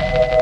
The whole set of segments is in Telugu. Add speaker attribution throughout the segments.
Speaker 1: you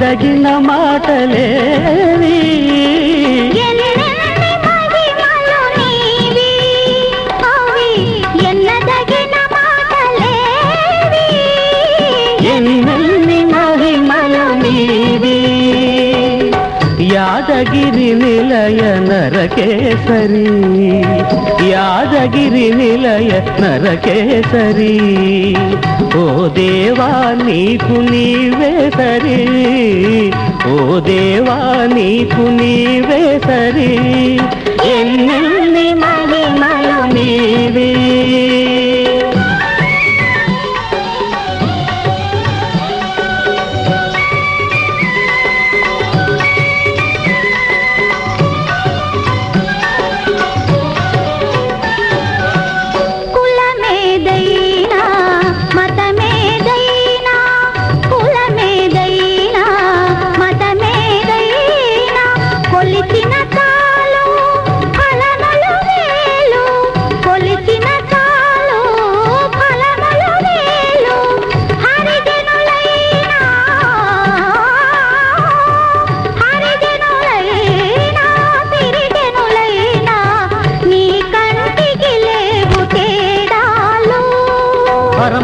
Speaker 1: ఎల్లదగిన మాటలేవి. యాదగిరి నిలయ నరకేసరి యాదగిరి నిలయ నరకేసరి. ఓ దేవా నీకు నీవే సరి. ఓ దేవా నీకు నీవే సరి. ఎన్నెల్ని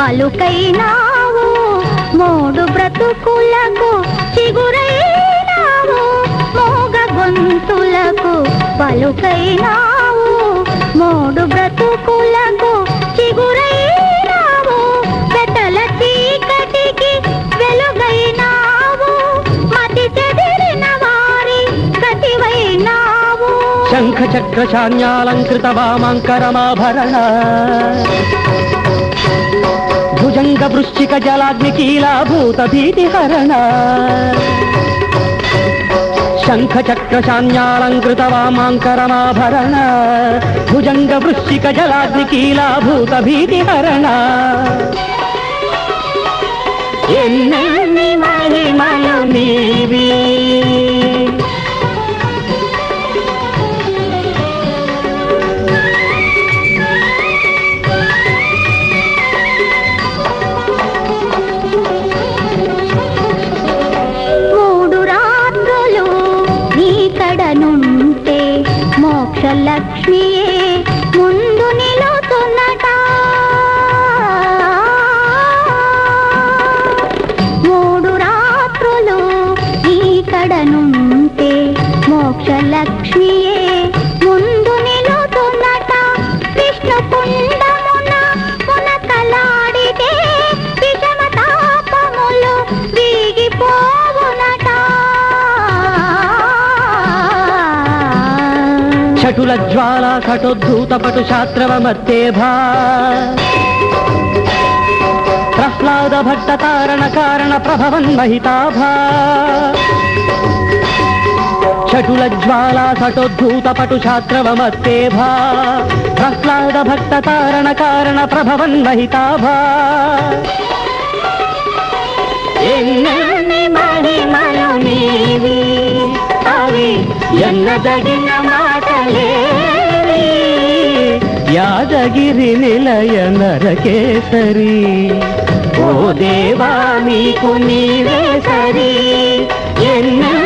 Speaker 2: పలుకైనావు మూడు బ్రతుకులకు చిగురైనావు మోగ గొంతులకు పలుకైనావు మూడు బ్రతుకులకు చిగురైనావు పెటల చీకటికి వెలుగైనావు మతి చెదిరిన వారి గతివైనావు.
Speaker 1: శంఖ చక్ర శాన్యాలంకృత వామాంకరమాభరణ. గంగ వృశ్చిక జలాగ్ని కీలాభూత భీతి హరణ. శంఖ చక్ర శాన్యాలంకృత వామాంకరమాభరణ భుజంగ వృశ్చిక జలాగ్ని కీలాభూత భీతిహరణ ఎన్నెన్ని మహిమలు
Speaker 2: లక్ష్మియే ముందు నిలుతున్నట. మూడు రాత్రులు ఈ కడనుంటే మోక్ష లక్ష్మియే
Speaker 1: చటుల జ్వాల కటోద్ధూత పటు శాస్త్రవమత్తేభా ప్రహ్లాద భట్ట తారణ కారణ ప్రభవన్ మహితాభా చటుల జ్వాల కటోద్ధూత పటు శాస్త్రవమత్తేభా ప్రహ్లాద భక్త తారణ కారణ ప్రభవన్ మహితాభా ఎన్నెన్ని మహిమలు నీవి అవి ఎన్నదగిన యాదగిరి నిలయ నరకేసరి. ఓ దేవా నీకు నీవే సరి. ఎన్నెల